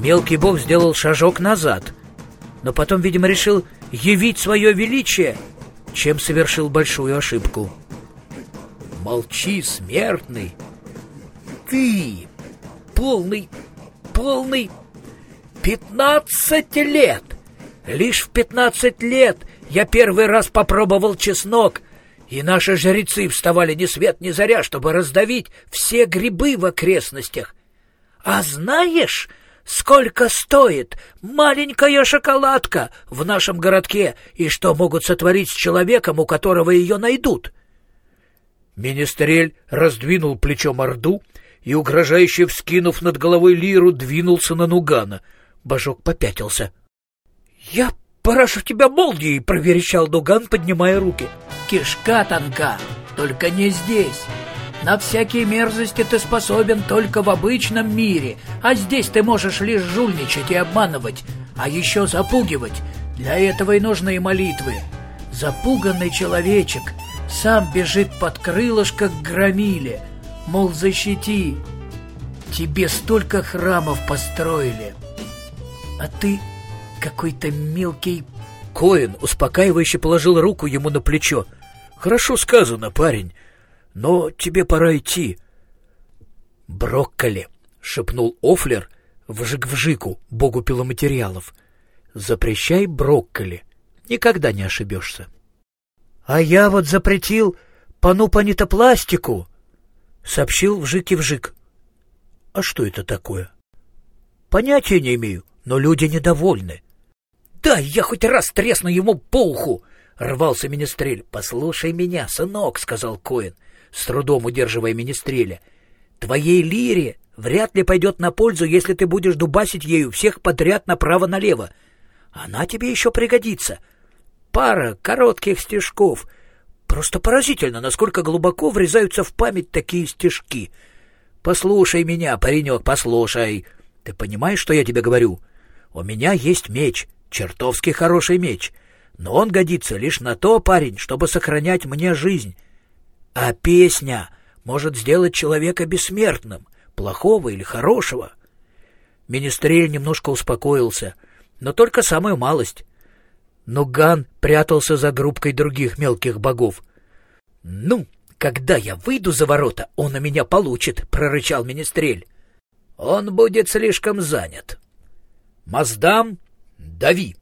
Мелкий бог сделал шажок назад, но потом, видимо, решил явить свое величие, чем совершил большую ошибку. «Молчи, смертный! Ты полный, полный пятнадцать лет! Лишь в пятнадцать лет я первый раз попробовал чеснок, и наши жрецы вставали ни свет ни заря, чтобы раздавить все грибы в окрестностях. А знаешь, сколько стоит маленькая шоколадка в нашем городке и что могут сотворить с человеком, у которого ее найдут?» Министрель раздвинул плечом Орду и, угрожающе вскинув над головой лиру, двинулся на Нугана. Божок попятился. — Я порашу тебя молнией! — проверещал Нуган, поднимая руки. — Кишка тонка, только не здесь. На всякие мерзости ты способен только в обычном мире, а здесь ты можешь лишь жульничать и обманывать, а еще запугивать. Для этого и нужны молитвы. Запуганный человечек сам бежит под крылышко к громиле, мол, защити. Тебе столько храмов построили, а ты какой-то мелкий... Коин успокаивающе положил руку ему на плечо. «Хорошо сказано, парень, но тебе пора идти». «Брокколи», — шепнул Офлер вжик-вжику, богу пиломатериалов. «Запрещай брокколи, никогда не ошибешься». «А я вот запретил пану-панитопластику», — сообщил вжик-вжик. «А что это такое?» «Понятия не имею, но люди недовольны». «Да, я хоть раз тресну ему по уху!» — рвался Министрель. «Послушай меня, сынок», — сказал Коин, с трудом удерживая Министреля. «Твоей лире вряд ли пойдет на пользу, если ты будешь дубасить ею всех подряд направо-налево. Она тебе еще пригодится. Пара коротких стежков. Просто поразительно, насколько глубоко врезаются в память такие стежки. Послушай меня, паренек, послушай. Ты понимаешь, что я тебе говорю? У меня есть меч, чертовски хороший меч, но он годится лишь на то, парень, чтобы сохранять мне жизнь. А песня может сделать человека бессмертным, плохого или хорошего. Министрель немножко успокоился, но только самую малость. Но Ган прятался за группкой других мелких богов. — Ну, когда я выйду за ворота, он на меня получит, — прорычал Министрель. — Он будет слишком занят. — Маздам, дави!